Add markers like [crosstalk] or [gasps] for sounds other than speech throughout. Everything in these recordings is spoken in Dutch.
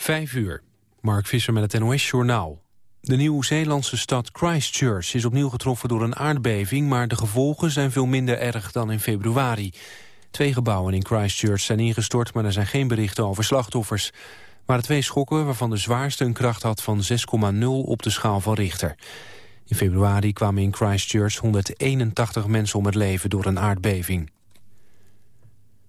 Vijf uur. Mark Visser met het NOS-journaal. De Nieuw-Zeelandse stad Christchurch is opnieuw getroffen door een aardbeving... maar de gevolgen zijn veel minder erg dan in februari. Twee gebouwen in Christchurch zijn ingestort... maar er zijn geen berichten over slachtoffers. Er waren twee schokken waarvan de zwaarste een kracht had van 6,0 op de schaal van Richter. In februari kwamen in Christchurch 181 mensen om het leven door een aardbeving.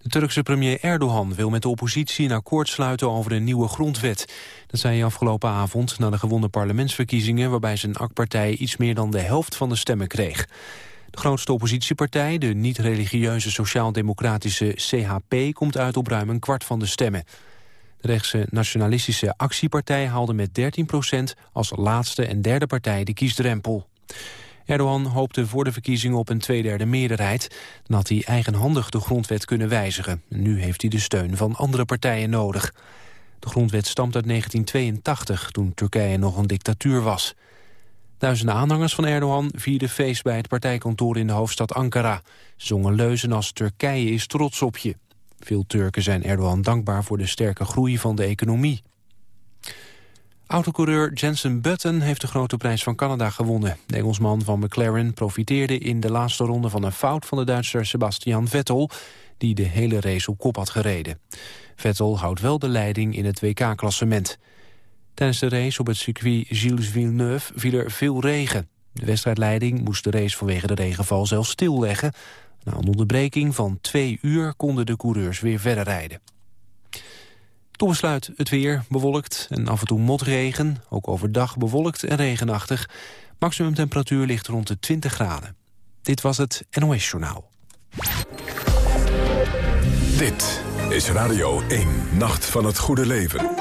De Turkse premier Erdogan wil met de oppositie een akkoord sluiten over een nieuwe grondwet. Dat zei hij afgelopen avond na de gewonnen parlementsverkiezingen... waarbij zijn AK-partij iets meer dan de helft van de stemmen kreeg. De grootste oppositiepartij, de niet-religieuze sociaal-democratische CHP... komt uit op ruim een kwart van de stemmen. De rechtse nationalistische actiepartij haalde met 13% als laatste en derde partij de kiesdrempel. Erdogan hoopte voor de verkiezingen op een tweederde meerderheid. Dan had hij eigenhandig de grondwet kunnen wijzigen. Nu heeft hij de steun van andere partijen nodig. De grondwet stamt uit 1982, toen Turkije nog een dictatuur was. Duizenden aanhangers van Erdogan vierden feest bij het partijkantoor in de hoofdstad Ankara. Zongen leuzen als Turkije is trots op je. Veel Turken zijn Erdogan dankbaar voor de sterke groei van de economie. Autocoureur Jensen Button heeft de grote prijs van Canada gewonnen. De Engelsman van McLaren profiteerde in de laatste ronde van een fout van de Duitser Sebastian Vettel, die de hele race op kop had gereden. Vettel houdt wel de leiding in het WK-klassement. Tijdens de race op het circuit Gilles Villeneuve viel er veel regen. De wedstrijdleiding moest de race vanwege de regenval zelfs stilleggen. Na een onderbreking van twee uur konden de coureurs weer verder rijden. Tot besluit het weer, bewolkt en af en toe motregen. Ook overdag bewolkt en regenachtig. Maximum temperatuur ligt rond de 20 graden. Dit was het NOS Journaal. Dit is Radio 1, Nacht van het Goede Leven.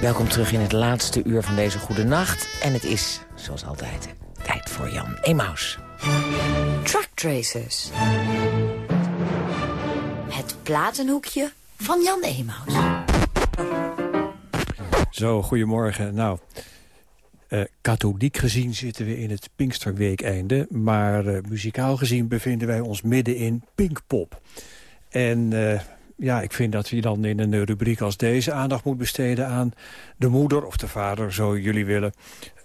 Welkom terug in het laatste uur van deze goede nacht. En het is, zoals altijd, tijd voor Jan Emaus. Truck Tracers. Het platenhoekje van Jan Emaus. Zo, goedemorgen. Nou, uh, katholiek gezien zitten we in het Pinksterweekeinde. Maar uh, muzikaal gezien bevinden wij ons midden in Pinkpop. En uh, ja, ik vind dat je dan in een rubriek als deze aandacht moet besteden aan de moeder of de vader, zo jullie willen,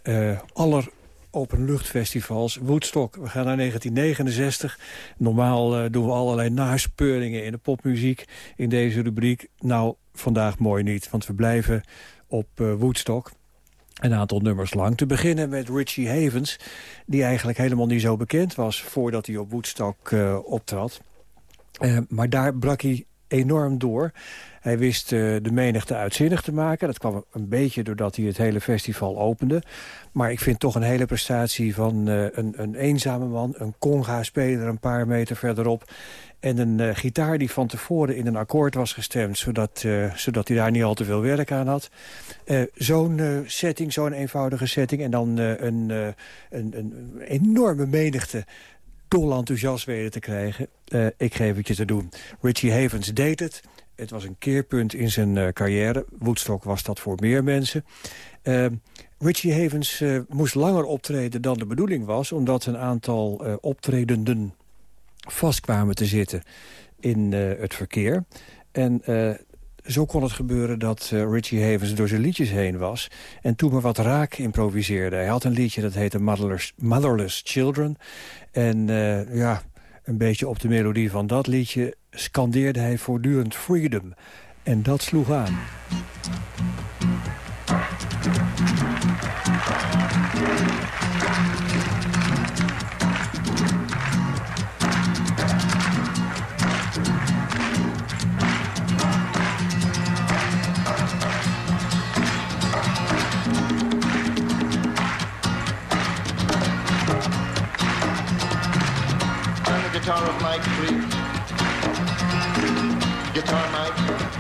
uh, aller openluchtfestivals. Woodstock, we gaan naar 1969. Normaal uh, doen we allerlei naspeuringen in de popmuziek in deze rubriek. Nou, vandaag mooi niet, want we blijven op uh, Woodstock. Een aantal nummers lang. Te beginnen met Richie Havens, die eigenlijk helemaal niet zo bekend was... voordat hij op Woodstock uh, optrad. maar daar brak hij enorm door. Hij wist uh, de menigte uitzinnig te maken. Dat kwam een beetje doordat hij het hele festival opende. Maar ik vind toch een hele prestatie van uh, een, een, eenzame man... een conga-speler een paar meter verderop... en een uh, gitaar die van tevoren in een akkoord was gestemd... zodat, zodat hij daar niet al te veel werk aan had. zo'n setting, zo'n eenvoudige setting... en dan een, een, een enorme menigte dol enthousiast te krijgen. Uh, ik geef het je te doen. Richie Havens deed het. Het was een keerpunt in zijn uh, carrière. Woodstock was dat voor meer mensen. Uh, Richie Havens moest langer optreden dan de bedoeling was... omdat een aantal optredenden vastkwamen te zitten in het verkeer. En zo kon het gebeuren dat Richie Havens door zijn liedjes heen was... en toen maar wat raak improviseerde. Hij had een liedje dat heette Motherless, Motherless Children. En ja, een beetje op de melodie van dat liedje... scandeerde hij voortdurend freedom. En dat sloeg aan. Guitar of Mike, please. Guitar, Mike.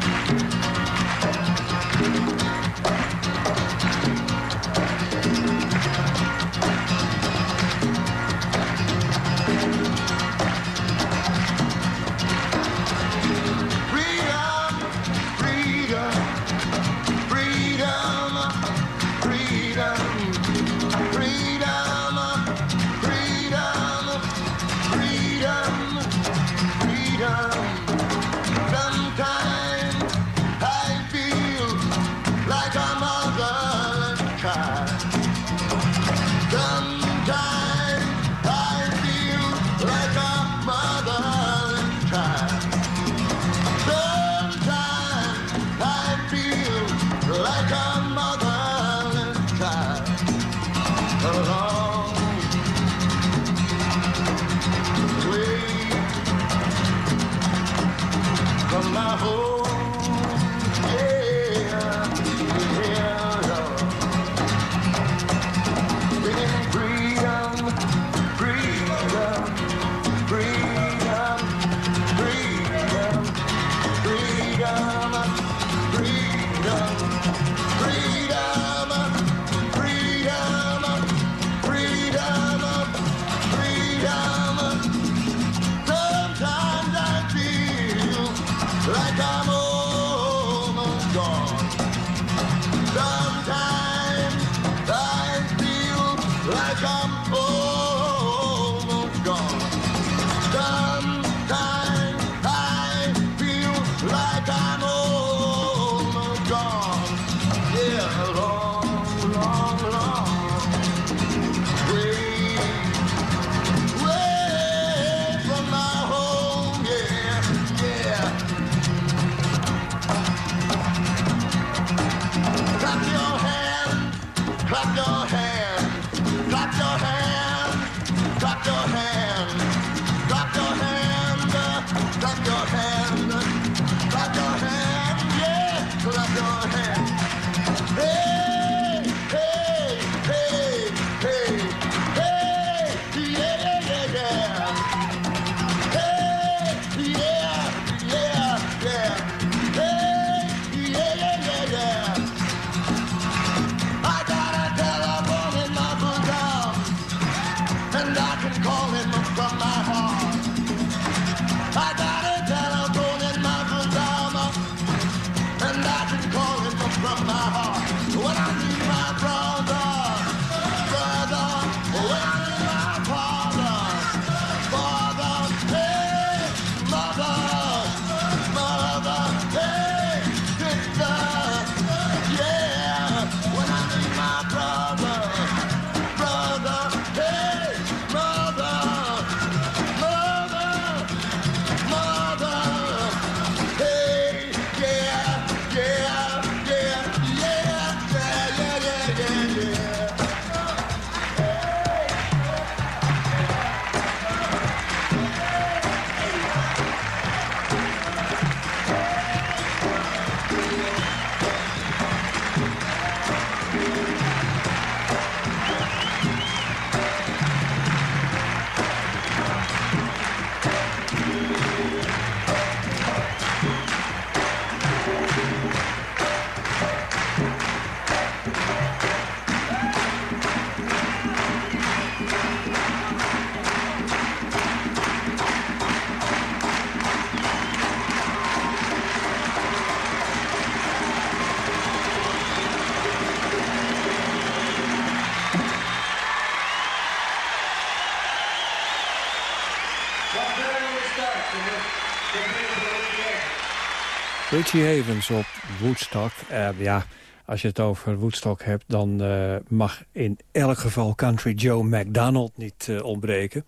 Richie Havens op Woodstock. Ja, als je het over Woodstock hebt... dan uh, mag in elk geval Country Joe McDonald niet uh, ontbreken.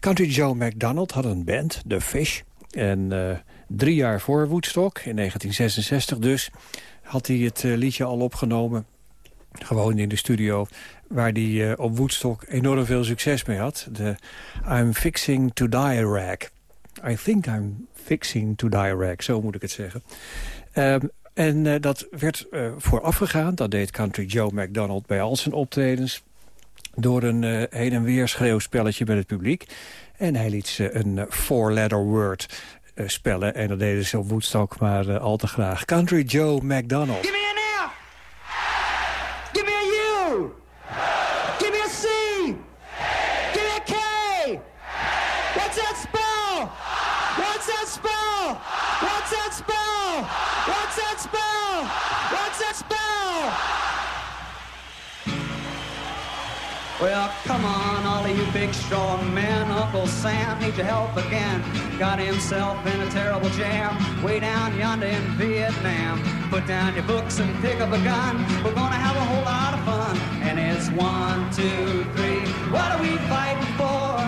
Country Joe McDonald had een band, The Fish. En drie jaar voor Woodstock, in 1966 dus... had hij het liedje al opgenomen. Gewoon in de studio waar hij op Woodstock enorm veel succes mee had. De I'm Fixing to Die Rack. I think I'm fixing to rag, zo moet ik het zeggen. Um, en uh, dat werd uh, voorafgegaan, dat deed Country Joe McDonald bij al zijn optredens... door een uh, heen en weer schreeuwspelletje met het publiek. En hij liet ze een four-letter word spellen. En dat deden ze op Woodstock maar al te graag. Country Joe McDonald. Well, come on, all of you big strong men. Uncle Sam needs your help again. Got himself in a terrible jam way down yonder in Vietnam. Put down your books and pick up a gun. We're gonna have a whole lot of fun. And it's one, two, three. What are we fighting for?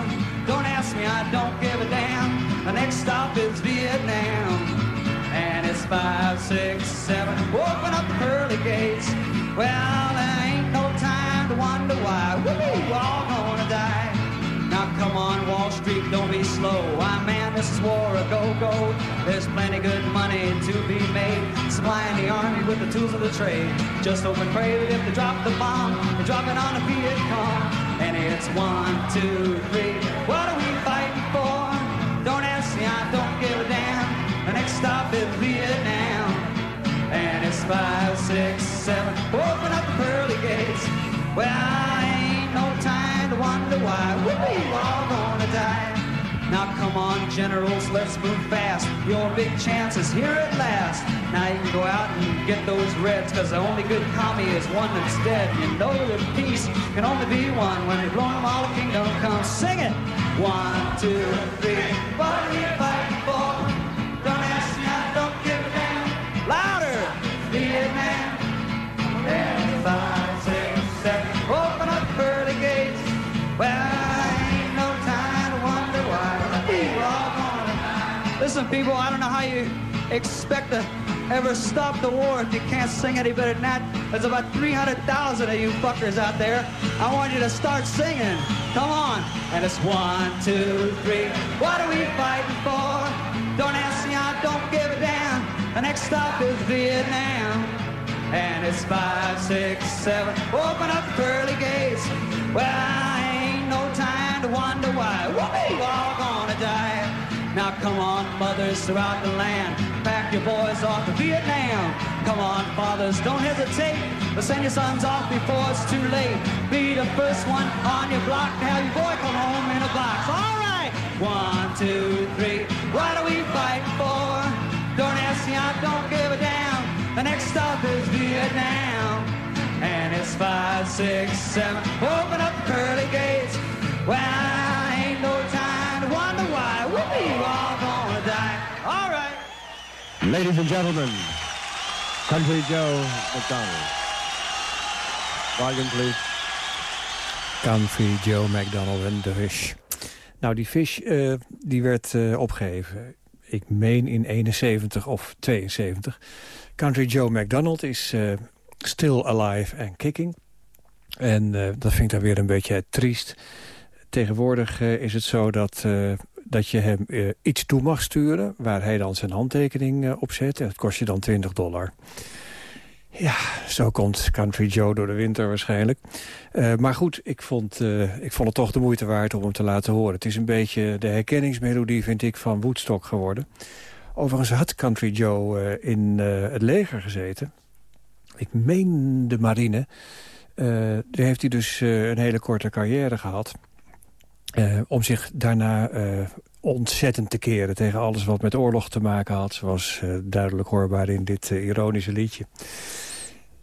Don't ask me, I don't give a damn. The next stop is Vietnam. And it's five, six, seven. Open up the pearly gates. Well, there why. We're all gonna die. Now come on, Wall Street, don't be slow. I man, this is war a go-go. There's plenty good money to be made. Supplying the army with the tools of the trade. Just hope and pray that if they drop the bomb, they drop it on the Viet Cong. And it's one, two, three. What are we fighting for? Don't ask me, I don't give a damn. The next stop is Vietnam. And it's five, six, seven. Open up the pearly gates. Well, I ain't no time to wonder why. We're all gonna die. Now come on, generals, let's move fast. Your big chance is here at last. Now you can go out and get those reds, cause the only good commie is one that's dead. You know that peace can only be one when they blow them all the kingdom come. Sing it! One, two, three. What are you fighting for? Don't ask me, I don't give a damn. Louder! Vietnam. And five, people, I don't know how you expect to ever stop the war if you can't sing any better than that. There's about 300,000 of you fuckers out there. I want you to start singing. Come on. And it's one, two, three. What are we fighting for? Don't ask me, I don't give a damn. The next stop is Vietnam. And it's five, six, seven. Open up the pearly gates. Now come on, mothers throughout the land. Pack your boys off to Vietnam. Come on, fathers, don't hesitate. But send your sons off before it's too late. Be the first one on your block to have your boy come home in a box. All right. One, two, three. What are we fighting for? Don't ask me, I don't give a damn. The next stop is Vietnam. And it's five, six, seven. Open up the pearly gates. Well, All right. Ladies and gentlemen, Country Joe McDonald. Volume, please. Country Joe McDonald en The Fish. Nou, die Fish uh, die werd uh, opgeheven. Ik meen in 71 of 72. Country Joe McDonald is uh, still alive and kicking. En dat vind ik dan weer een beetje triest. Tegenwoordig is het zo dat dat je hem uh, iets toe mag sturen... waar hij dan zijn handtekening uh, op zet. En dat kost je dan 20 dollar. Ja, zo komt Country Joe door de winter waarschijnlijk. Uh, maar goed, ik vond, ik vond het toch de moeite waard om hem te laten horen. Het is een beetje de herkenningsmelodie, vind ik, van Woodstock geworden. Overigens had Country Joe in het leger gezeten. Ik meen de marine. daar heeft hij dus een hele korte carrière gehad... Uh, om zich daarna uh, ontzettend te keren tegen alles wat met oorlog te maken had. Zoals uh, duidelijk hoorbaar in dit ironische liedje.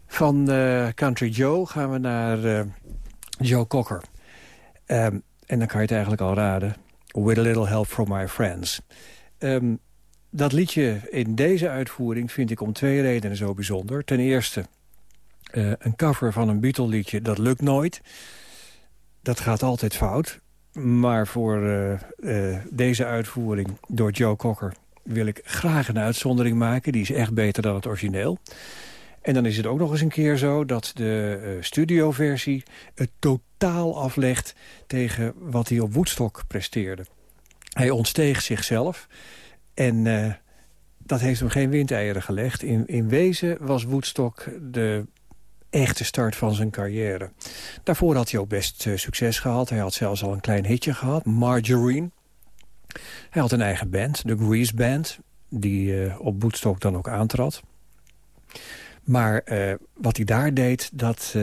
Van Country Joe gaan we naar Joe Cocker. Um, en dan kan je het eigenlijk al raden. With a little help from my friends. Um, dat liedje in deze uitvoering vind ik om twee redenen zo bijzonder. Ten eerste, een cover van een Beatle-liedje, dat lukt nooit. Dat gaat altijd fout. Maar voor uh, uh, deze uitvoering door Joe Cocker wil ik graag een uitzondering maken. Die is echt beter dan het origineel. En dan is het ook nog eens een keer zo dat de uh, studioversie het totaal aflegt tegen wat hij op Woodstock presteerde. Hij ontsteeg zichzelf en dat heeft hem geen windeieren gelegd. In, in wezen was Woodstock de echte start van zijn carrière. Daarvoor had hij ook best uh, succes gehad. Hij had zelfs al een klein hitje gehad, Margarine. Hij had een eigen band, de Grease Band, die uh, op Woodstock dan ook aantrad. Maar uh, wat hij daar deed, dat,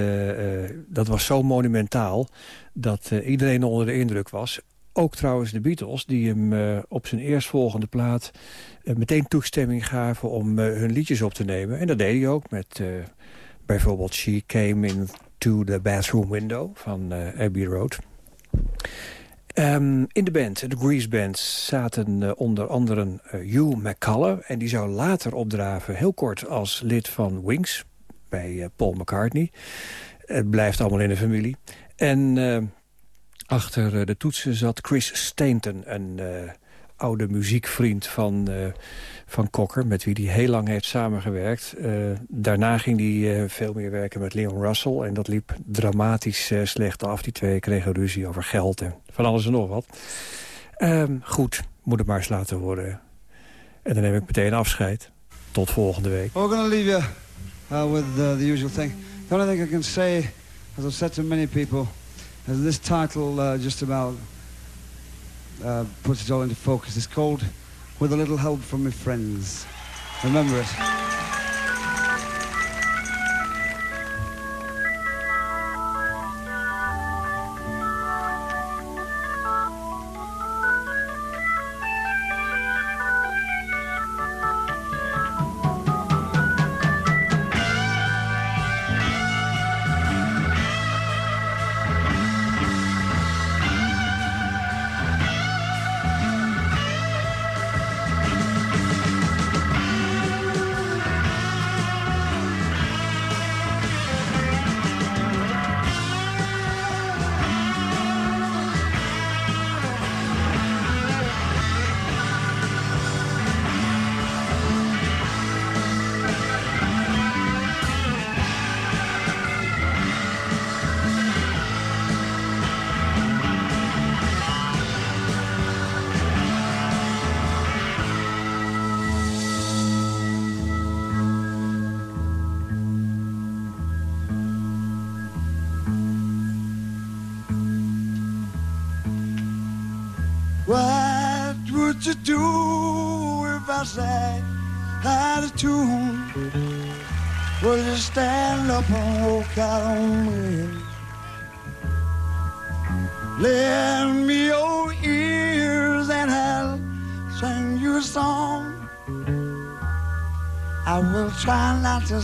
dat was zo monumentaal... dat iedereen onder de indruk was. Ook trouwens de Beatles, die hem op zijn eerstvolgende plaat... Meteen toestemming gaven om hun liedjes op te nemen. En dat deed hij ook met bijvoorbeeld She Came Into the Bathroom Window van Abbey Road. Um, in de band, de Grease Band, zaten onder andere Hugh McCullough... en die zou later opdraven, heel kort als lid van Wings... bij Paul McCartney. Het blijft allemaal in de familie. En Achter de toetsen zat Chris Stainton, een oude muziekvriend van, uh, van Cocker... met wie hij heel lang heeft samengewerkt. Uh, daarna ging hij veel meer werken met Leon Russell... en dat liep dramatisch slecht af. Die twee kregen ruzie over geld en van alles en nog wat. Ehm, goed, moet het maar eens laten worden. En dan neem ik meteen afscheid. Tot volgende week. We're to leave you uh, with uh, the usual thing. The only thing I can say, as I've said to many people... And this title uh, just about uh, puts it all into focus. It's called With a Little Help from My Friends. Remember it.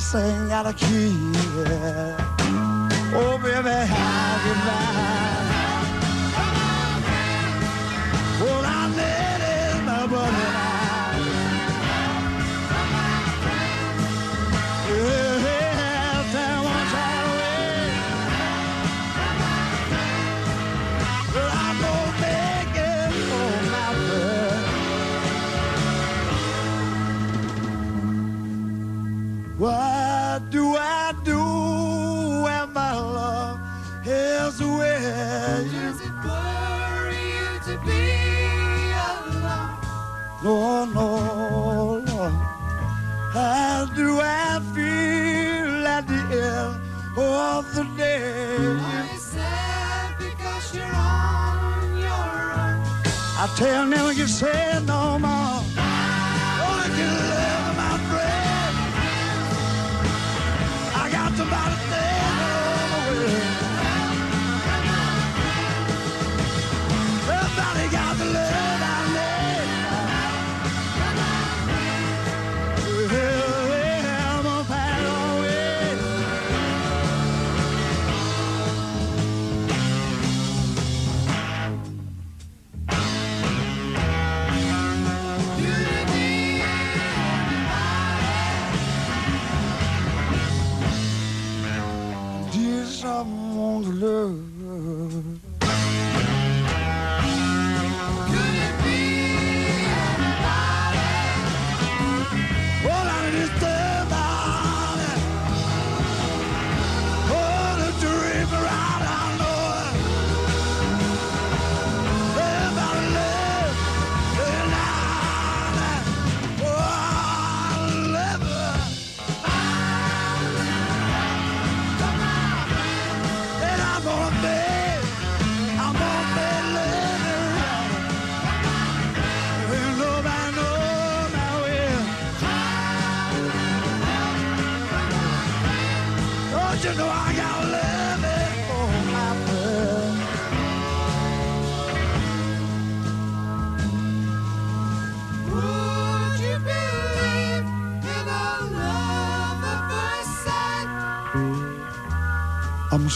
sonhar aqui.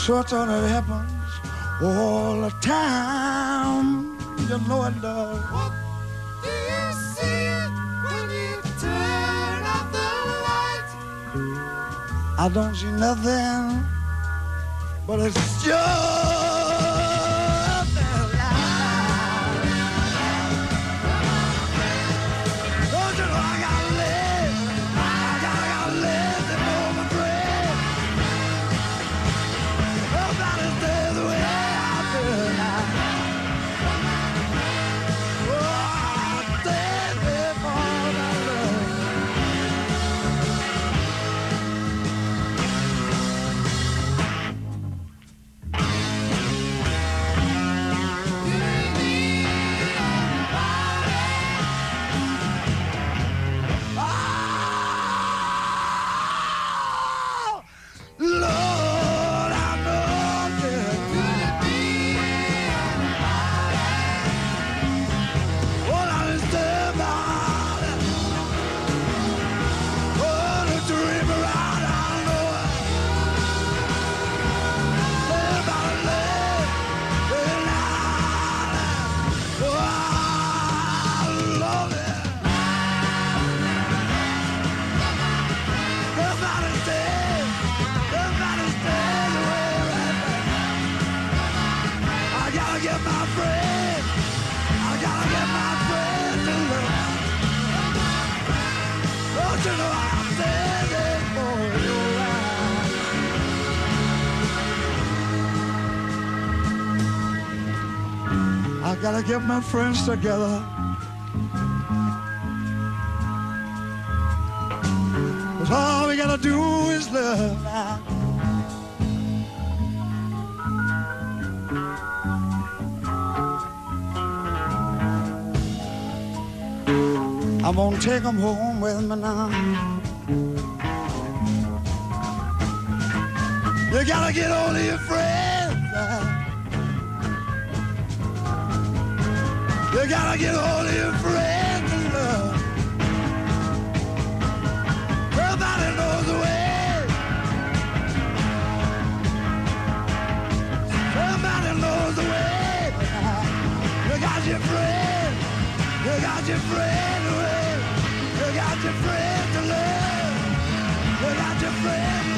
I'm certain it happens all the time. You know it does. What do you see it when you turn off the light? I don't see nothing, but it's just gotta get my friends together. Cause all we gotta do is love. I'm gonna take them home with me now. You gotta get all of your friends. You gotta get hold of your friends in love. Nobody knows the way. Somebody knows the way. You got your friend. You got your friend away. You got your friend to love. You got your friend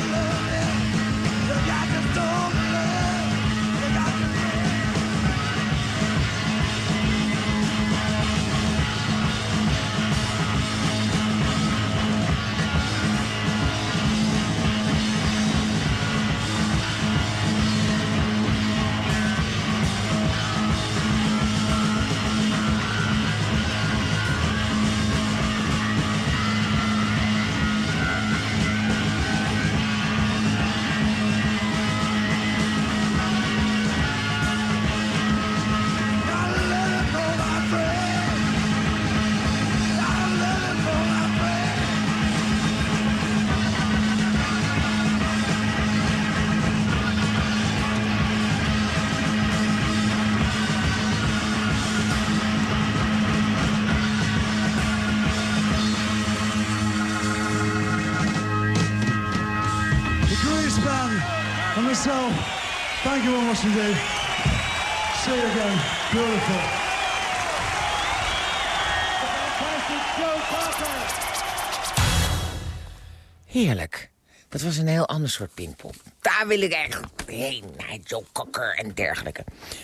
Heerlijk. Dat was een heel ander soort pingpong. Daar wil ik eigenlijk heen. Joe Cocker en dergelijke.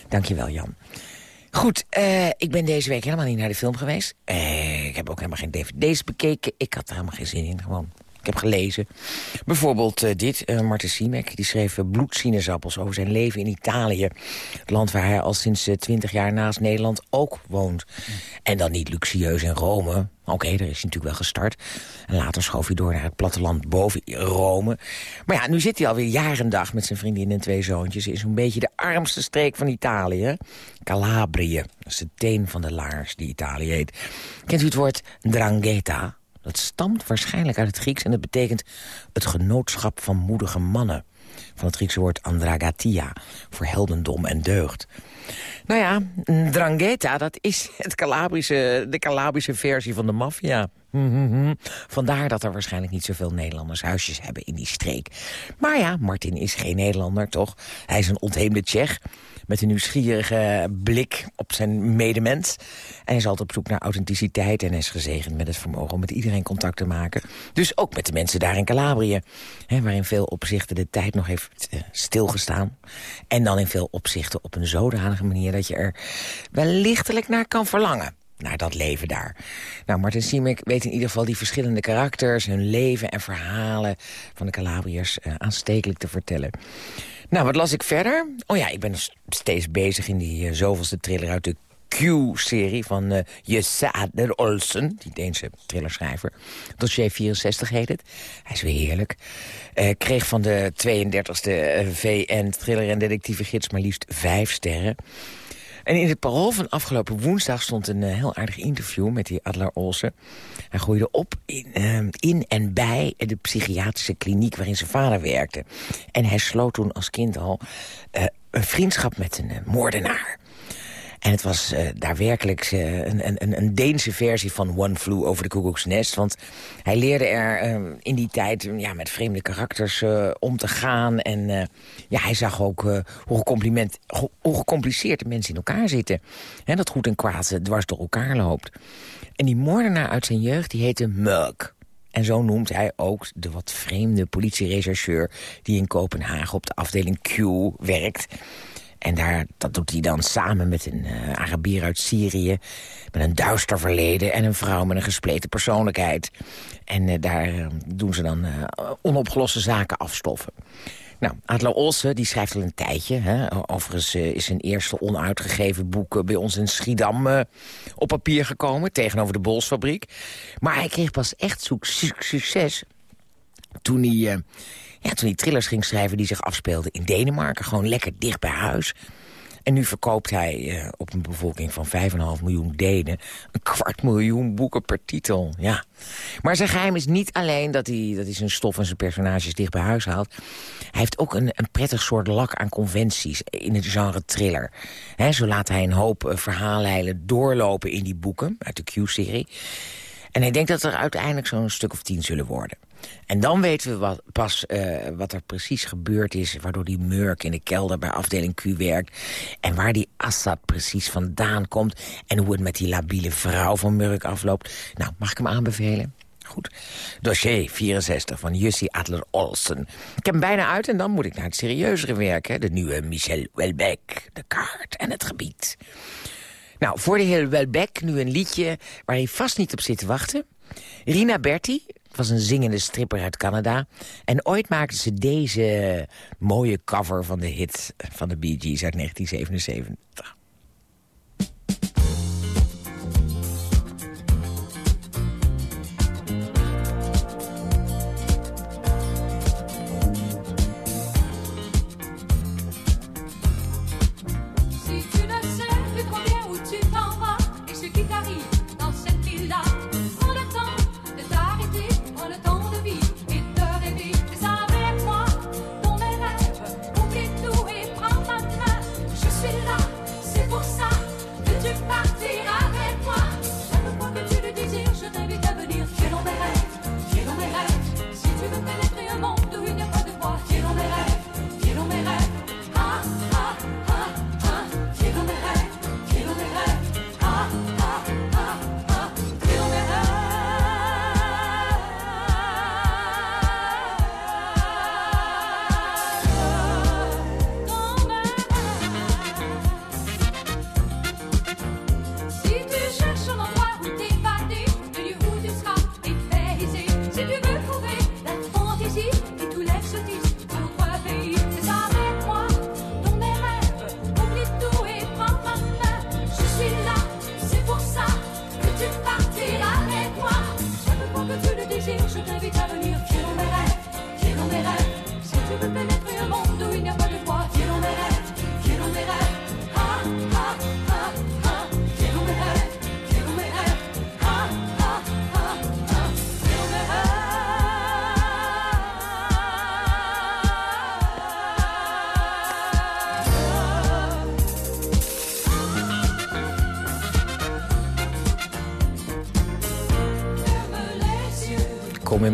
Dankjewel, Jan. Goed, eh, ik ben deze week helemaal niet naar de film geweest. Eh, ik heb ook helemaal geen dvd's bekeken. Ik had er helemaal geen zin in, gewoon. Ik heb gelezen. Bijvoorbeeld eh, dit, uh, Martin Siemek. Die schreef uh, Bloedsinaasappels over zijn leven in Italië. Het land waar hij al sinds twintig jaar naast Nederland ook woont. En dan niet luxueus in Rome. Oké, daar is hij natuurlijk wel gestart. En later schoof hij door naar het platteland boven Rome. Maar ja, nu zit hij alweer jaren dag met zijn vriendin en twee zoontjes... in zo'n beetje de armste streek van Italië. Calabrië. Dat is de teen van de laars die Italië heet. Kent u het woord drangheta? Dat stamt waarschijnlijk uit het Grieks en het betekent het genootschap van moedige mannen. Van het Griekse woord andragatia, voor heldendom en deugd. Nou ja, drangheta, dat is het Calabrische, de Calabrische versie van de maffia. Mhm. Vandaar dat er waarschijnlijk niet zoveel Nederlanders huisjes hebben in die streek. Maar ja, Martin is geen Nederlander, toch? Hij is een ontheemde Tsjech met een nieuwsgierige blik op zijn medemens. En hij is altijd op zoek naar authenticiteit en is gezegend met het vermogen om met iedereen contact te maken. Dus ook met de mensen daar in Calabrië, hè, waar in veel opzichten de tijd nog heeft eh, stilgestaan. En dan in veel opzichten op een zodanige manier dat je er wellichtelijk naar kan verlangen naar dat leven daar. Nou, Martin Siemek weet in ieder geval die verschillende karakters... hun leven en verhalen van de Calabriërs uh, aanstekelijk te vertellen. Nou, wat las ik verder? Oh ja, ik ben nog steeds bezig in die uh, zoveelste thriller uit de Q-serie van uh, Jesse Adler Olsen, die Deense thrillerschrijver. Dossier 64 heet het. Hij is weer heerlijk. Uh, kreeg van de 32e VN thriller- en detectieve gids maar liefst vijf sterren. En in het parool van afgelopen woensdag stond een uh, heel aardig interview met die Adler Olsen. Hij groeide op in, uh, in en bij de psychiatrische kliniek waarin zijn vader werkte. En hij sloot toen als kind al uh, een vriendschap met een moordenaar. En het was uh, daar werkelijk uh, een, een, een Deense versie van One Flew over de Koekoeks Nest. Want hij leerde er uh, in die tijd ja, met vreemde karakters om te gaan. En ja, hij zag ook hoe, hoe gecompliceerd de mensen in elkaar zitten. Hè, dat goed en kwaad dwars door elkaar loopt. En die moordenaar uit zijn jeugd, die heette Murk. En zo noemt hij ook de wat vreemde politierechercheur... die in Kopenhagen op de afdeling Q werkt... En daar, dat doet hij dan samen met een uh, Arabier uit Syrië... met een duister verleden en een vrouw met een gespleten persoonlijkheid. En uh, daar uh, doen ze dan onopgeloste zaken afstoffen. Nou, Adler Olsen die schrijft al een tijdje. Hè. Overigens is zijn eerste onuitgegeven boek bij ons in Schiedam op papier gekomen... tegenover de Bolsfabriek. Maar hij kreeg pas echt succes toen hij toen hij thrillers ging schrijven die zich afspeelden in Denemarken. Gewoon lekker dicht bij huis. En nu verkoopt hij uh, op een bevolking van 5,5 miljoen Denen... een kwart miljoen boeken per titel. Ja. Maar zijn geheim is niet alleen dat hij, dat hij zijn stof en zijn personages dicht bij huis haalt. Hij heeft ook een, een prettig soort lak aan conventies in het genre thriller. He, zo laat hij een hoop uh, verhaallijnen doorlopen in die boeken uit de Q-serie. En hij denkt dat er uiteindelijk zo'n stuk of tien zullen worden. En dan weten we wat, pas uh, wat er precies gebeurd is... waardoor die Murk in de kelder bij afdeling Q werkt... en waar die Assad precies vandaan komt... en hoe het met die labiele vrouw van Murk afloopt. Nou, mag ik hem aanbevelen? Goed. Dossier 64 van Jussi Adler Olsen. Ik heb hem bijna uit en dan moet ik naar het serieuzere werk. Hè? De nieuwe Michel Welbeck, de kaart en het gebied. Nou, voor de heer Welbeck nu een liedje waar hij vast niet op zit te wachten. Rina Berti was een zingende stripper uit Canada. En ooit maakte ze deze mooie cover van de hit van de Bee Gees uit 1977.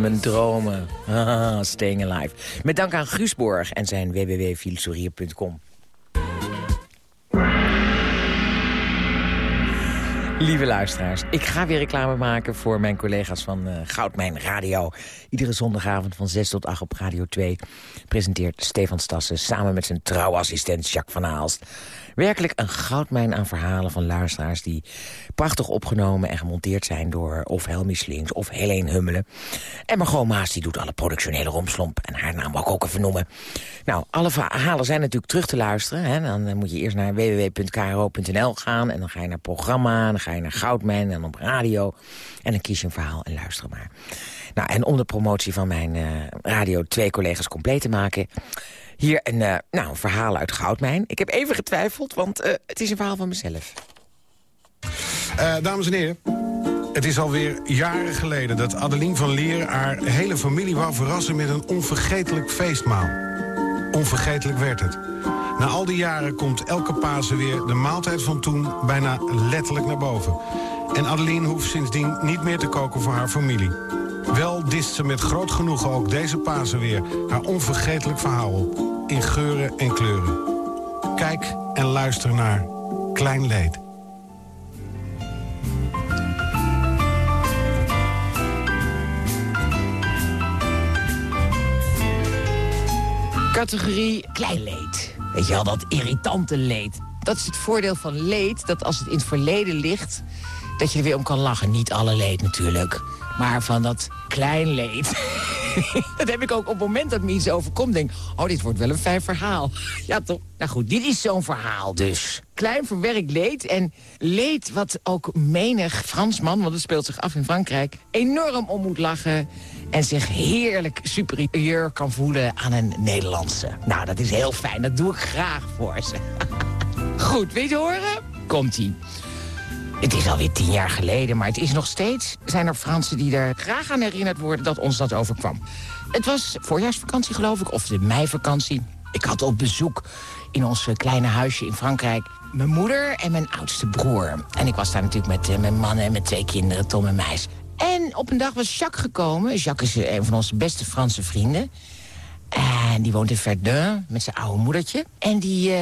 Mijn dromen. Ah, staying alive. Met dank aan Guus Borg en zijn www.filosofie.com. Lieve luisteraars, ik ga weer reclame maken voor mijn collega's van uh, Goudmijn Radio. Iedere zondagavond van 6 tot 8 op Radio 2 presenteert Stefan Stassen... samen met zijn trouwassistent Jacques van Aalst... werkelijk een goudmijn aan verhalen van luisteraars... die prachtig opgenomen en gemonteerd zijn door of Helmi Slings of Helene Hummelen. En Margot Maas die doet alle productionele romslomp. En haar naam ik ook even noemen. Nou, alle verhalen zijn natuurlijk terug te luisteren. Hè. Dan moet je eerst naar www.kro.nl gaan... en dan ga je naar programma, dan ga je naar Goudmijn en op radio... en dan kies je een verhaal en luister maar. Nou, en om de promotie van mijn uh, Radio twee collega's compleet te maken... hier een, uh, nou, een verhaal uit Goudmijn. Ik heb even getwijfeld, want uh, het is een verhaal van mezelf. dames en heren, het is alweer jaren geleden dat Adeline van Leer... haar hele familie wou verrassen met een onvergetelijk feestmaal. Onvergetelijk werd het. Na al die jaren komt elke Pasen weer de maaltijd van toen bijna letterlijk naar boven. En Adeline hoeft sindsdien niet meer te koken voor haar familie. Wel dist ze met groot genoegen ook deze Pasen weer haar onvergetelijk verhaal op. In geuren en kleuren. Kijk en luister naar Klein Leed. Categorie klein leed. Weet je wel, dat irritante leed. Dat is het voordeel van leed, dat als het in het verleden ligt... dat je er weer om kan lachen. Niet alle leed natuurlijk, maar van dat klein leed. [laughs] [laughs] dat heb ik ook op het moment dat me iets overkomt. Denk, oh, dit wordt wel een fijn verhaal. [laughs] Ja, toch? Nou goed, dit is zo'n verhaal dus. Klein verwerkt leed en leed wat ook menig Fransman... want het speelt zich af in Frankrijk, enorm om moet lachen... en zich heerlijk superieur kan voelen aan een Nederlandse. Nou, dat is heel fijn. Dat doe ik graag voor ze. [laughs] Goed, weet je horen? Komt-ie. Het is alweer tien jaar geleden, maar het is nog steeds... zijn er Fransen die er graag aan herinnerd worden dat ons dat overkwam. Het was voorjaarsvakantie, geloof ik, of de meivakantie. Ik had op bezoek in ons kleine huisje in Frankrijk... mijn moeder en mijn oudste broer. En ik was daar natuurlijk met uh, mijn man en met twee kinderen, Tom en Meis. En op een dag was Jacques gekomen. Jacques is een van onze beste Franse vrienden. En die woont in Verdun met zijn oude moedertje. En die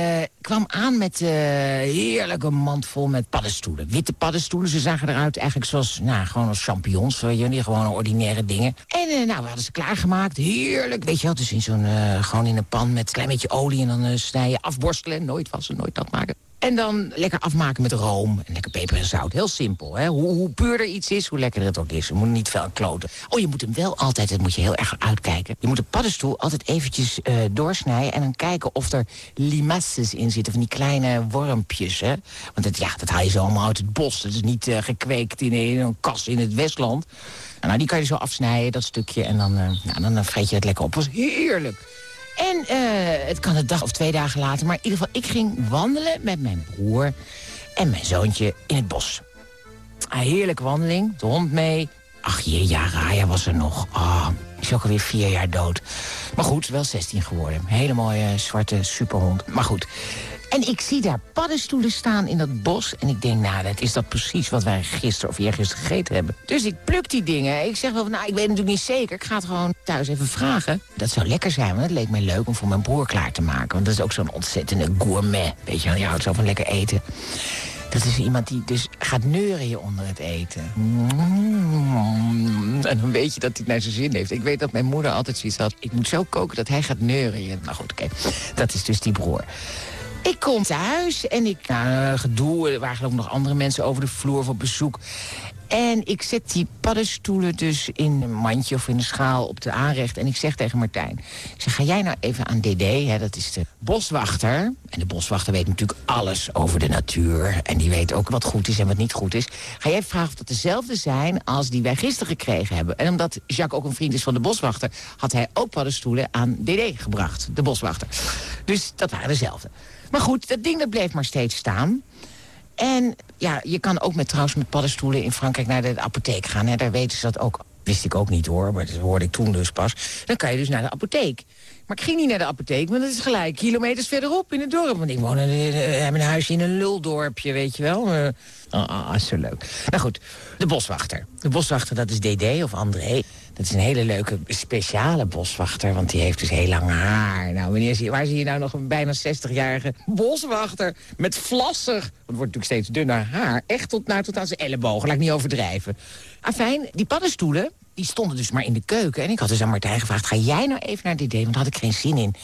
kwam aan met uh, heerlijke mand vol met paddenstoelen. Witte paddenstoelen. Ze zagen eruit eigenlijk zoals, nou, gewoon als champignons. Weet je, gewoon ordinaire dingen. En uh, nou, we hadden ze klaargemaakt. Heerlijk. Weet je wel, dus in zo'n, gewoon in een pan met een klein beetje olie. En dan snijden, afborstelen. Nooit wassen, nooit dat maken. En dan lekker afmaken met room en lekker peper en zout. Heel simpel. Hè? Hoe, hoe puurder iets is, hoe lekkerder het ook is. Je moet niet veel kloten. Oh, je moet hem wel altijd, dat moet je heel erg uitkijken. Je moet de paddenstoel altijd eventjes doorsnijden... en dan kijken of er limaces in zitten, van die kleine wormpjes. Hè? Want het, ja, dat haal je zo allemaal uit het bos. Dat is niet uh, gekweekt in, een kas in het Westland. Nou, die kan je zo afsnijden, dat stukje. En dan, uh, nou, dan vreet je het lekker op. Het was heerlijk. En uh, het kan een dag of twee dagen later. Maar in ieder geval, ik ging wandelen met mijn broer en mijn zoontje in het bos. Een heerlijke wandeling, de hond mee. Ach jee, ja, Raya was er nog. Ah, is ook alweer vier jaar dood. Maar goed, wel 16 geworden. Hele mooie zwarte superhond. Maar goed, en ik zie daar paddenstoelen staan in dat bos. En ik denk, nou, dat is dat precies wat wij gisteren of eergisteren gegeten hebben. Dus ik pluk die dingen. Ik zeg wel, nou, ik weet natuurlijk niet zeker. Ik ga het gewoon thuis even vragen. Dat zou lekker zijn, want het leek mij leuk om voor mijn broer klaar te maken. Want dat is ook zo'n ontzettende gourmet. Weet je je houdt zo van lekker eten. Dat is iemand die dus gaat neuren onder het eten. En dan weet je dat hij het naar zijn zin heeft. Ik weet dat mijn moeder altijd zoiets had. Ik moet zo koken dat hij gaat neuren. Nou goed, oké. Dat is dus die broer. Ik kom thuis en ik, nou, gedoe, er waren ik nog andere mensen over de vloer voor bezoek. En ik zet die paddenstoelen dus in een mandje of in een schaal op de aanrecht. En ik zeg tegen Martijn, ik zeg, ga jij nou even aan DD, hè, dat is de boswachter. En de boswachter weet natuurlijk alles over de natuur. En die weet ook wat goed is en wat niet goed is. Ga jij vragen of dat dezelfde zijn als die wij gisteren gekregen hebben. En omdat Jacques ook een vriend is van de boswachter... had hij ook paddenstoelen aan DD gebracht, de boswachter. Dus dat waren dezelfde. Maar goed, dat ding dat bleef maar steeds staan. En ja, je kan ook met, trouwens met paddenstoelen in Frankrijk naar de apotheek gaan. Hè. Daar weten ze dat ook. Wist ik ook niet hoor, maar dat hoorde ik toen dus pas. Dan kan je dus naar de apotheek. Maar ik ging niet naar de apotheek, want dat is gelijk kilometers verderop in het dorp. Want ik woon in, hebben een huisje in een luldorpje, weet je wel. Uh, oh, oh, zo leuk. Nou goed, de boswachter. De boswachter, dat is DD of André. Dat is een hele leuke speciale boswachter, want die heeft dus heel lang haar. Nou, wanneer zie, waar zie je nou nog een bijna 60-jarige boswachter met vlassig... want het wordt natuurlijk steeds dunner haar, echt tot, nou, tot aan zijn ellebogen, laat ik niet overdrijven. Afijn, die paddenstoelen, die stonden dus maar in de keuken. En ik had dus aan Martijn gevraagd, ga jij nou even naar dit idee? Want daar had ik geen zin in.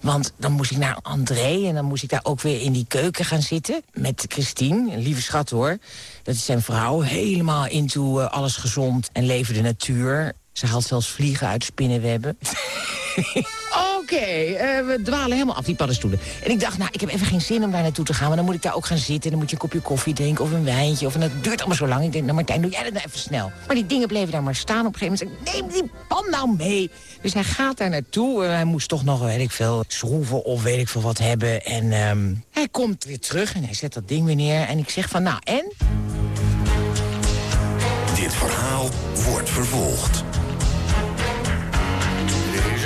Want dan moest ik naar André en dan moest ik daar ook weer in die keuken gaan zitten. Met Christine, een lieve schat hoor. Dat is zijn vrouw, helemaal into uh, alles gezond en leven de natuur. Ze haalt zelfs vliegen uit spinnenwebben. [laughs] Oké, okay, uh, we dwalen helemaal af, die paddenstoelen. En ik dacht, nou, ik heb even geen zin om daar naartoe te gaan... maar dan moet ik daar ook gaan zitten. Dan moet je een kopje koffie drinken of een wijntje. Of, en dat duurt allemaal zo lang. Ik denk, nou Martijn, doe jij dat nou even snel. Maar die dingen bleven daar maar staan. Op een gegeven moment zei ik, neem die pan nou mee. Dus hij gaat daar naartoe. Uh, hij moest toch nog, weet ik veel, schroeven of weet ik veel wat hebben. En um, hij komt weer terug en hij zet dat ding weer neer. En ik zeg van, nou, en? Dit verhaal wordt vervolgd.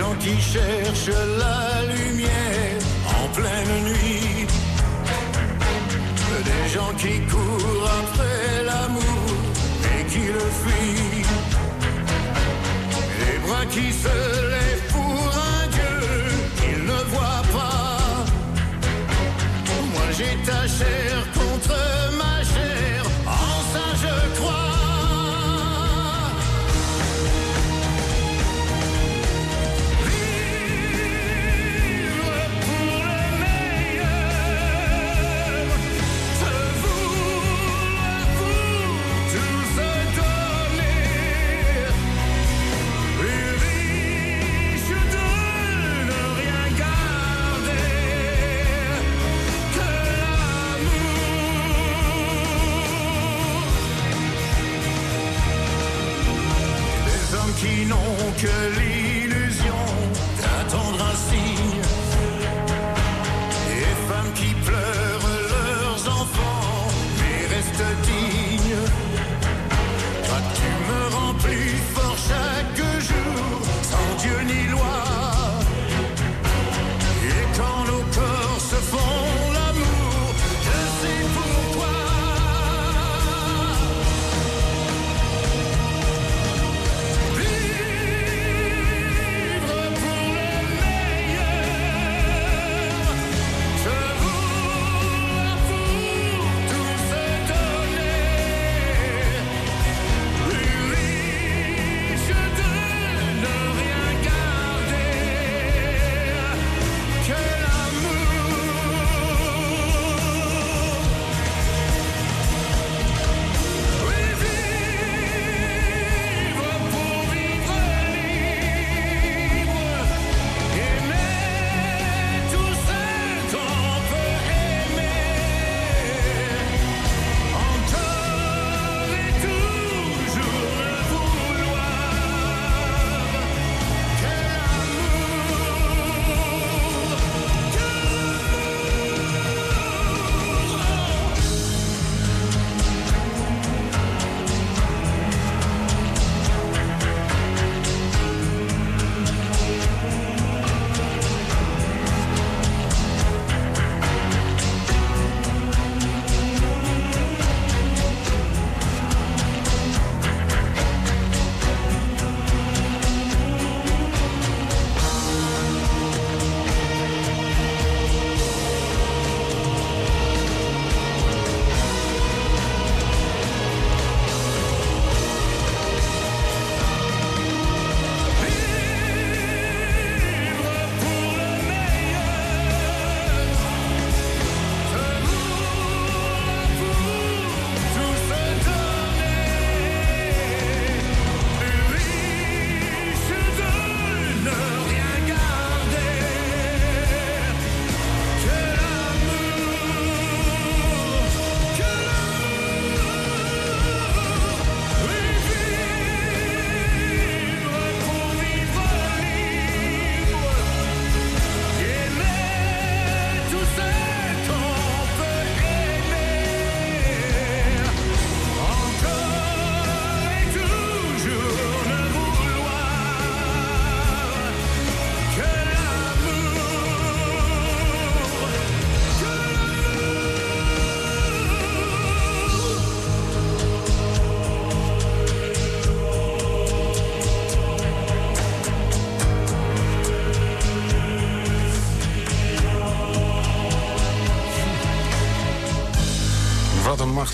Gens qui cherchent la lumière en pleine nuit. Des gens qui courent après l'amour et qui le fuient. Les bras qui se lèvent pour un Dieu qu'ils ne voient pas. Moi j'ai ta chair contre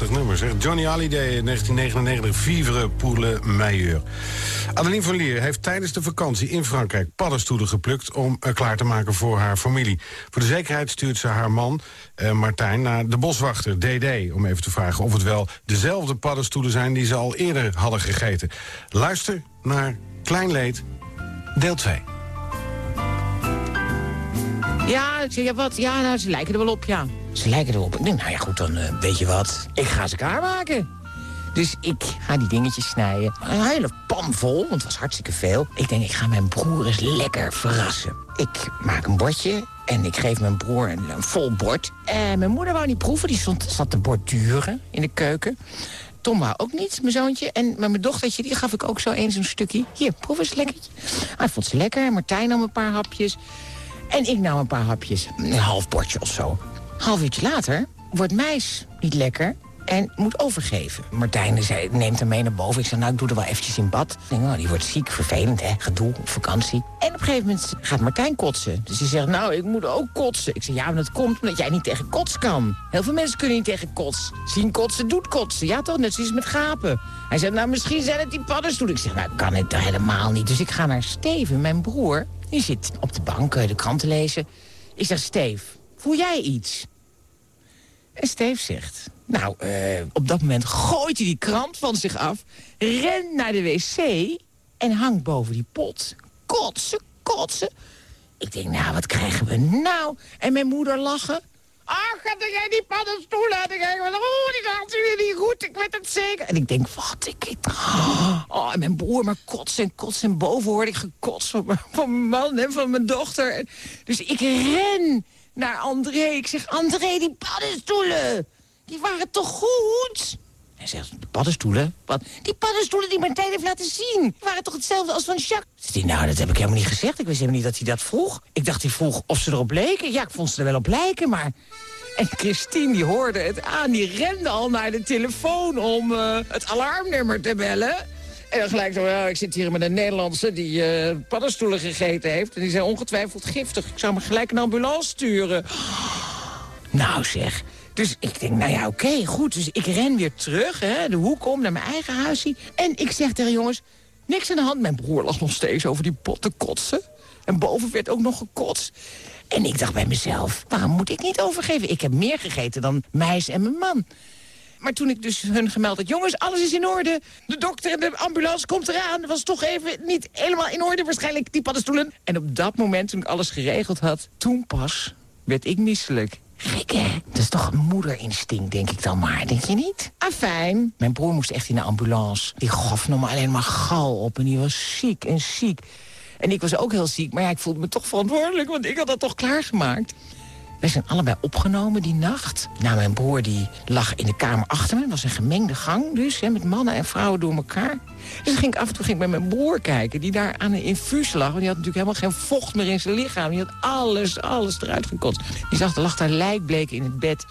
nummer, zeg. Johnny Hallyday in 1999, Vivre pour le meilleur. Adeline van Lier heeft tijdens de vakantie in Frankrijk paddenstoelen geplukt... om uh, klaar te maken voor haar familie. Voor de zekerheid stuurt ze haar man, uh, Martijn, naar de boswachter, DD... om even te vragen of het wel dezelfde paddenstoelen zijn... die ze al eerder hadden gegeten. Luister naar Klein Leed, deel 2. Ja, ja, wat? Ja, nou, ze lijken er wel op, ja. Ze lijken erop. Ik denk, nou ja, goed, dan uh, weet je wat. Ik ga ze klaarmaken. Dus ik ga die dingetjes snijden. Een hele pan vol, want het was hartstikke veel. Ik denk, ik ga mijn broer eens lekker verrassen. Ik maak een bordje en ik geef mijn broer een, vol bord. En mijn moeder wou niet proeven, die stond, zat te borduren in de keuken. Tom wou ook niet, mijn zoontje. En mijn dochtertje, die gaf ik ook zo eens een stukje. Hier, proef eens lekkertje. Hij vond ze lekker, Martijn nam een paar hapjes. En ik nam een paar hapjes, een half bordje of zo. Half uurtje later wordt meis niet lekker en moet overgeven. Martijn zei, neemt hem mee naar boven. Ik zei, nou, ik doe er wel eventjes in bad. Ik denk, nou, die wordt ziek, vervelend, hè, gedoe, vakantie. En op een gegeven moment gaat Martijn kotsen. Dus hij zegt, nou, ik moet ook kotsen. Ik zeg, ja, maar dat komt omdat jij niet tegen kots kan. Heel veel mensen kunnen niet tegen kots. Zien kotsen, doet kotsen. Ja, toch? Net zoals met gapen. Hij zegt, nou, misschien zijn het die paddenstoelen. Ik zeg, nou, kan het helemaal niet. Dus ik ga naar Steven, mijn broer. Die zit op de bank de krant lezen. Ik zeg, Steve, voel jij iets? En Steve zegt... Nou, uh, op dat moment gooit hij die krant van zich af... rent naar de wc en hangt boven die pot. Kotsen, kotsen. Ik denk, nou, wat krijgen we nou? En mijn moeder lachen. Ach, had jij die paddenstoelen? En ik denk, oh, die gaat weer niet goed, ik weet het zeker. En ik denk, wat, ik... [gasps] Oh, en mijn broer maar kotsen en kotsen. En boven hoorde ik gekotst van mijn man en van mijn dochter. Dus ik ren naar André. Ik zeg, André, die paddenstoelen, die waren toch goed? Hij zegt, de paddenstoelen? Wat? Die paddenstoelen die Martijn heeft laten zien. Die waren toch hetzelfde als van Jacques? Zegt nou, dat heb ik helemaal niet gezegd. Ik wist helemaal niet dat hij dat vroeg. Ik dacht, hij vroeg of ze erop leken. Ja, ik vond ze er wel op lijken, maar... En Christine, die hoorde het aan. Die rende al naar de telefoon om uh, het alarmnummer te bellen. En gelijk ik zit hier met een Nederlandse die uh, paddenstoelen gegeten heeft. En die zijn ongetwijfeld giftig. Ik zou me gelijk een ambulance sturen. Nou zeg, dus ik denk, nou ja, oké, goed. Dus ik ren weer terug, hè, de hoek om, naar mijn eigen huisje. En ik zeg tegen jongens, niks aan de hand. Mijn broer lag nog steeds over die pot te kotsen. En boven werd ook nog gekotst. En ik dacht bij mezelf, waarom moet ik niet overgeven? Ik heb meer gegeten dan meis en mijn man. Maar toen ik dus hun gemeld had, jongens, alles is in orde. De dokter en de ambulance komt eraan. Was toch even niet helemaal in orde, waarschijnlijk, die paddenstoelen. En op dat moment, toen ik alles geregeld had, toen pas werd ik misselijk. Gek, hè? Dat is toch een moederinstinct, denk ik dan maar. Denk je niet? Afijn. Mijn broer moest echt in de ambulance. Die gaf nog maar alleen maar gal op en die was ziek en ziek. En ik was ook heel ziek, maar ja, ik voelde me toch verantwoordelijk... want ik had dat toch klaargemaakt. Wij zijn allebei opgenomen die nacht. Nou, mijn broer die lag in de kamer achter me. Het was een gemengde gang dus, hè, met mannen en vrouwen door elkaar. Dus ging ik af en toe ging ik met mijn broer kijken... die daar aan een infuus lag. Want die had natuurlijk helemaal geen vocht meer in zijn lichaam. Die had alles, alles eruit gekotst. Die zag, lag daar lijkbleek in het bed.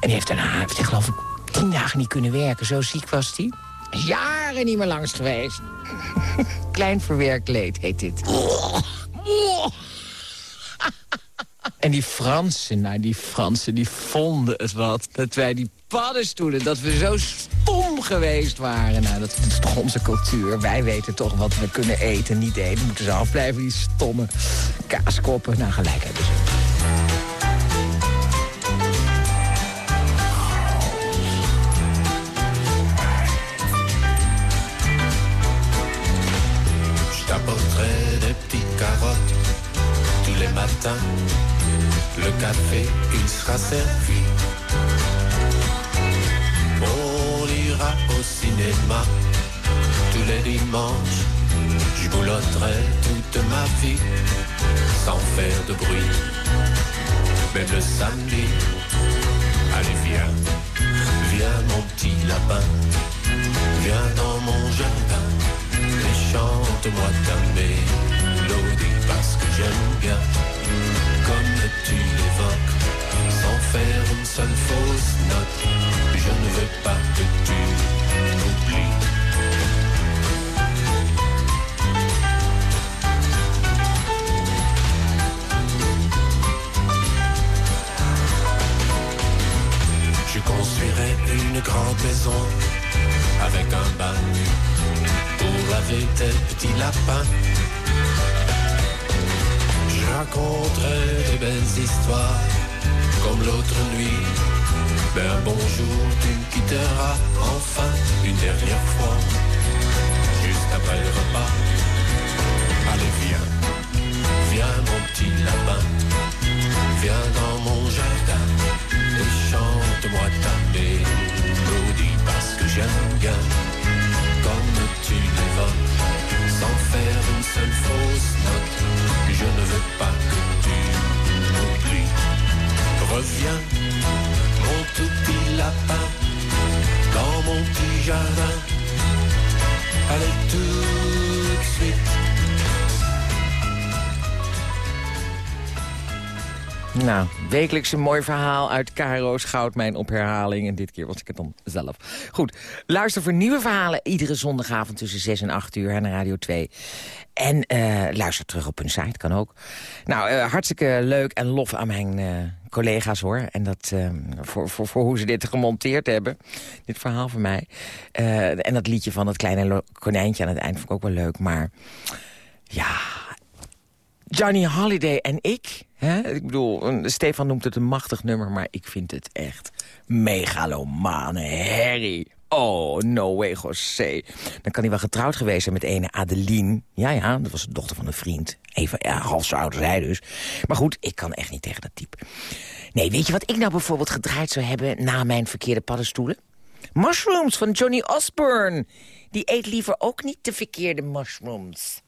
En die heeft daarna, heeft hij geloof ik, tien dagen niet kunnen werken. Zo ziek was hij. Jaren niet meer langs geweest. [laughs] Klein verwerkt leed heet dit. [laughs] En die Fransen, nou die Fransen, die vonden het wat. Dat wij die paddenstoelen, dat we zo stom geweest waren. Nou, dat is toch onze cultuur. Wij weten toch wat we kunnen eten, niet eten. Moeten ze afblijven, die stomme kaaskoppen. Nou, gelijk hebben ze. des petites carottes tous les matins. Le café, il sera servi. On ira au cinéma tous les dimanches. Je boulotterai toute ma vie sans faire de bruit. Même le samedi, allez viens, viens mon petit lapin, viens dans mon jardin et chante-moi ta mélodie parce que j'aime bien comme tu l'évoques, sans faire une seule fausse note. Je ne veux pas que tu m'oublies. Je construirai une grande maison avec un bain pour laver tes petits lapins je raconterai des belles histoires comme l'autre nuit. Un bonjour, tu quitteras enfin une dernière fois, juste après le repas. Allez, viens, viens mon petit lapin, viens dans mon jardin et chante-moi ta mélodie parce que j'aime bien comme tu l'évoques, une seule fausse note. Je ne veux pas que tu m'oublies. Reviens, Nou, wekelijks een mooi verhaal uit Caro's Goudmijn op herhaling. En dit keer was ik het dan zelf. Goed, luister voor nieuwe verhalen iedere zondagavond tussen 6 en 8 uur naar Radio 2. En eh, luister terug op hun site, kan ook. Nou, eh, hartstikke leuk en lof aan mijn eh, collega's hoor. En dat voor, voor, voor hoe ze dit gemonteerd hebben. Dit verhaal van mij. En dat liedje van het kleine konijntje aan het eind vond ik ook wel leuk. Maar ja, Johnny Holiday en ik. Ik bedoel, Stefan noemt het een machtig nummer... maar ik vind het echt megalomane herrie. Oh, no way, José. Dan kan hij wel getrouwd geweest zijn met ene Adeline. Ja, ja, dat was de dochter van een vriend. Even half zo oud als hij dus. Maar goed, ik kan echt niet tegen dat type. Nee, weet je wat ik nou bijvoorbeeld gedraaid zou hebben... na mijn verkeerde paddenstoelen? Mushrooms van Johnny Osborne. Die eet liever ook niet de verkeerde mushrooms.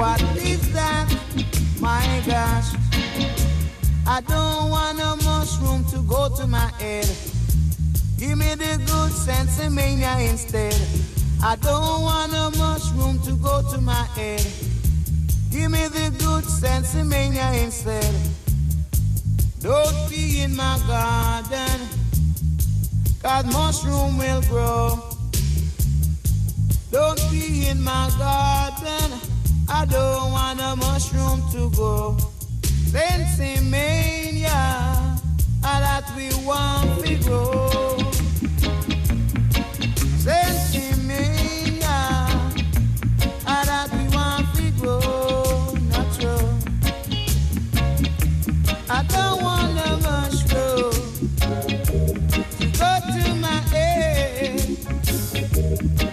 What is that, my gosh? I don't want a mushroom to go to my head. Give me the good sensimania instead. I don't want a mushroom to go to my head. Give me the good sensimania instead. Don't be in my garden, cause mushroom will grow. Don't be in my garden, I don't want a mushroom to grow. Sensimania, ah, that we want grow. That we want grow. Natural. I don't want a mushroom to go to my head.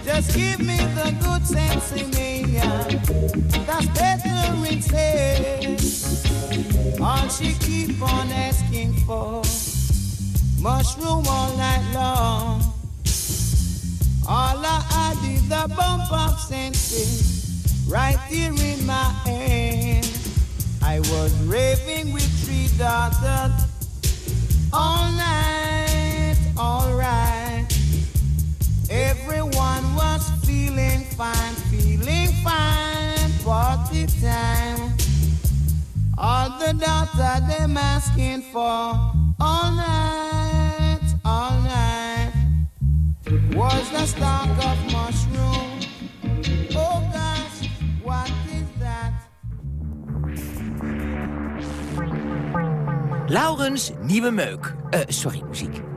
Just give me the good sensimania. She keep on asking for mushroom all night long. All I had is a bump of senses right here in my hand. I was raving with three daughters all night, all right. Everyone was feeling fine, feeling fine, party time. All the daughter them asking for all night, all night was the stalk of mushroom. Oh gosh, what is that? Laurens Nieuwe Meuk. Eh, sorry, muziek.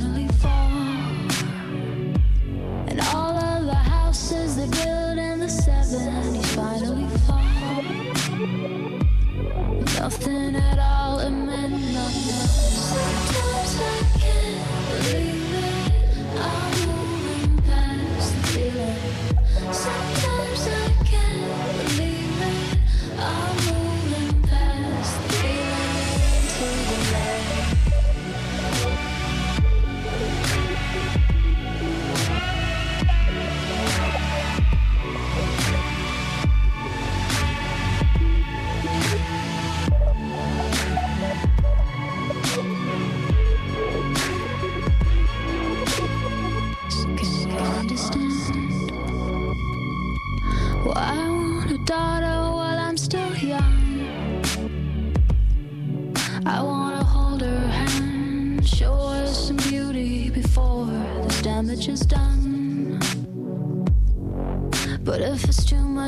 Finally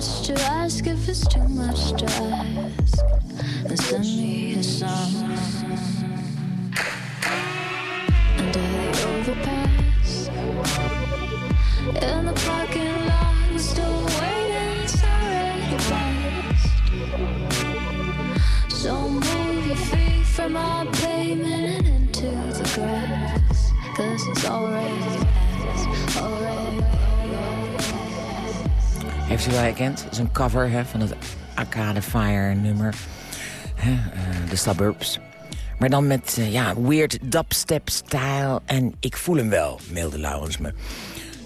much to ask, if it's too much to ask, Wel herkend? Het is een cover hè, van het Arcade Fire nummer. Eh, de Suburbs. Maar dan met eh, ja, weird dubstep style. En ik voel hem wel, mailde Laurens me.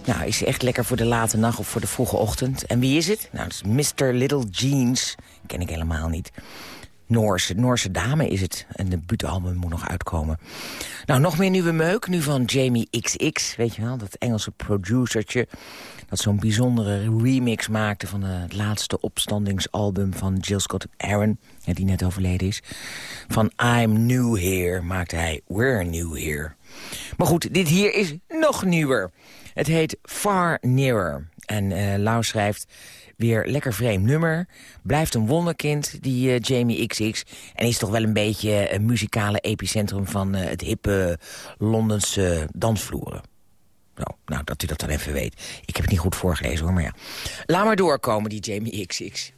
Nou, is hij echt lekker voor de late nacht of voor de vroege ochtend. En wie is het? Nou, het is Mr. Little Jeans. Ken ik helemaal niet. Noorse, Noorse dame is het. En de debuutalbum moet nog uitkomen. Nou, nog meer nieuwe meuk. Nu van Jamie XX, weet je wel. Dat Engelse producertje. Dat zo'n bijzondere remix maakte van het laatste opstandingsalbum van Jill Scott Aaron. Die net overleden is. Van I'm New Here maakte hij We're New Here. Maar goed, dit hier is nog nieuwer. Het heet Far Nearer. En eh Lau schrijft weer lekker vreemd nummer. Blijft een wonderkind, die eh, Jamie XX. En is toch wel een beetje een muzikale epicentrum van eh, het hippe Londense dansvloeren. Nou, nou, dat u dat dan even weet. Ik heb het niet goed voorgelezen hoor, maar ja. Laat maar doorkomen, die Jamie XX.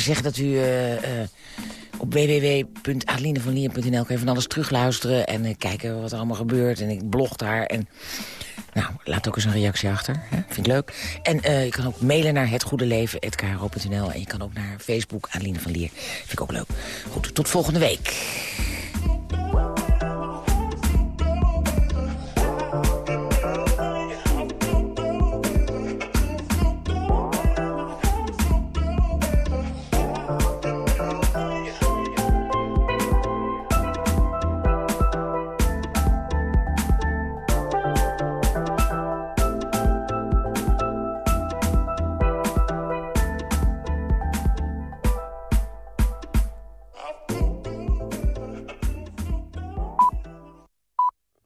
Even zeggen dat u uh, uh, op www.adelinevanlier.nl kan van alles terugluisteren... en uh, kijken wat er allemaal gebeurt. En ik blog daar en... Nou, laat ook eens een reactie achter. Hè? Vind ik leuk. En je kan ook mailen naar hetgoedeleven.kro.nl. En je kan ook naar Facebook, Adeline van Lier. Vind ik ook leuk. Goed, tot volgende week.